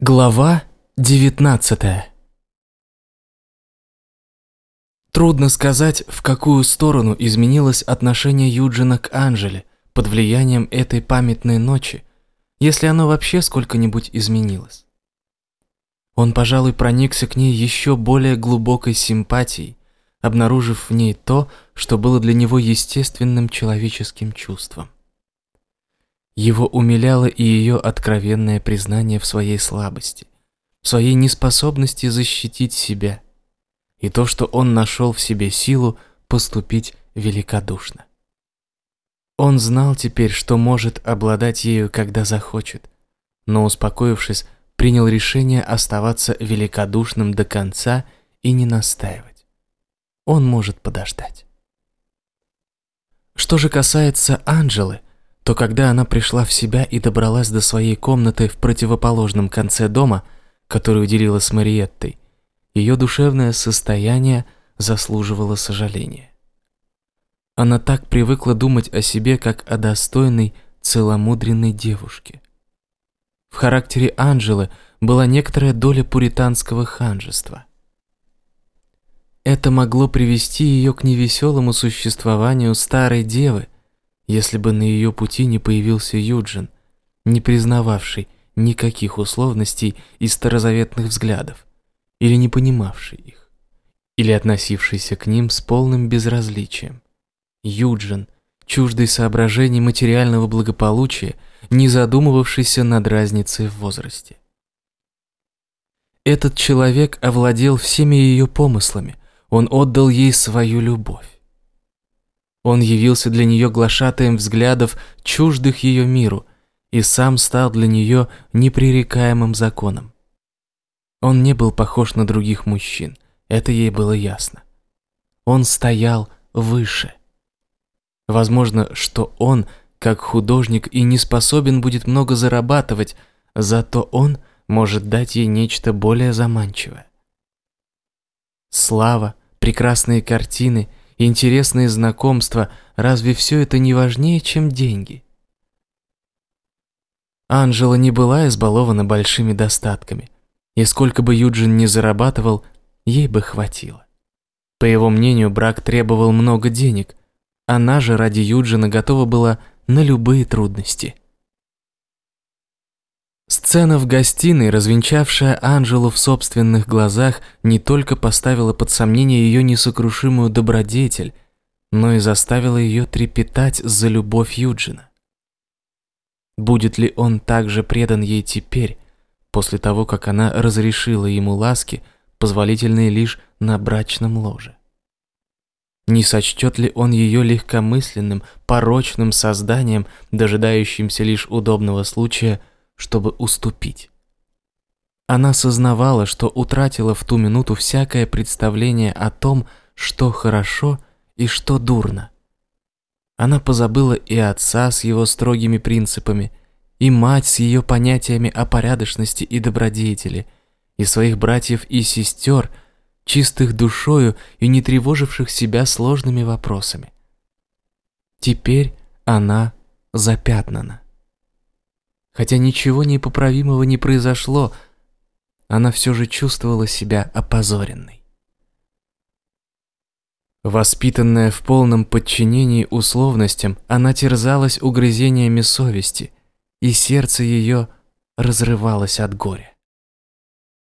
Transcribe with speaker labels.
Speaker 1: Глава 19 Трудно сказать, в какую сторону изменилось отношение Юджина к Анжеле под влиянием этой памятной ночи, если оно вообще сколько-нибудь изменилось. Он, пожалуй, проникся к ней еще более глубокой симпатией, обнаружив в ней то, что было для него естественным человеческим чувством. Его умиляло и ее откровенное признание в своей слабости, в своей неспособности защитить себя, и то, что он нашел в себе силу поступить великодушно. Он знал теперь, что может обладать ею, когда захочет, но, успокоившись, принял решение оставаться великодушным до конца и не настаивать. Он может подождать. Что же касается Анжелы, то когда она пришла в себя и добралась до своей комнаты в противоположном конце дома, которую делила с Мариеттой, ее душевное состояние заслуживало сожаления. Она так привыкла думать о себе, как о достойной, целомудренной девушке. В характере Анжелы была некоторая доля пуританского ханжества. Это могло привести ее к невеселому существованию старой девы, если бы на ее пути не появился Юджин, не признававший никаких условностей и старозаветных взглядов, или не понимавший их, или относившийся к ним с полным безразличием. Юджин, чуждый соображений материального благополучия, не задумывавшийся над разницей в возрасте. Этот человек овладел всеми ее помыслами, он отдал ей свою любовь. Он явился для нее глашатаем взглядов, чуждых ее миру, и сам стал для нее непререкаемым законом. Он не был похож на других мужчин, это ей было ясно. Он стоял выше. Возможно, что он, как художник, и не способен будет много зарабатывать, зато он может дать ей нечто более заманчивое. Слава, прекрасные картины – интересные знакомства, разве все это не важнее, чем деньги? Анжела не была избалована большими достатками, и сколько бы Юджин ни зарабатывал, ей бы хватило. По его мнению, брак требовал много денег, она же ради Юджина готова была на любые трудности – Сцена в гостиной, развенчавшая Анжелу в собственных глазах, не только поставила под сомнение ее несокрушимую добродетель, но и заставила ее трепетать за любовь Юджина. Будет ли он также предан ей теперь, после того, как она разрешила ему ласки, позволительные лишь на брачном ложе? Не сочтет ли он ее легкомысленным, порочным созданием, дожидающимся лишь удобного случая – чтобы уступить. Она сознавала, что утратила в ту минуту всякое представление о том, что хорошо и что дурно. Она позабыла и отца с его строгими принципами, и мать с ее понятиями о порядочности и добродетели, и своих братьев и сестер, чистых душою и не тревоживших себя сложными вопросами. Теперь она запятнана. Хотя ничего непоправимого не произошло, она все же чувствовала себя опозоренной. Воспитанная в полном подчинении условностям, она терзалась угрызениями совести, и сердце ее разрывалось от горя.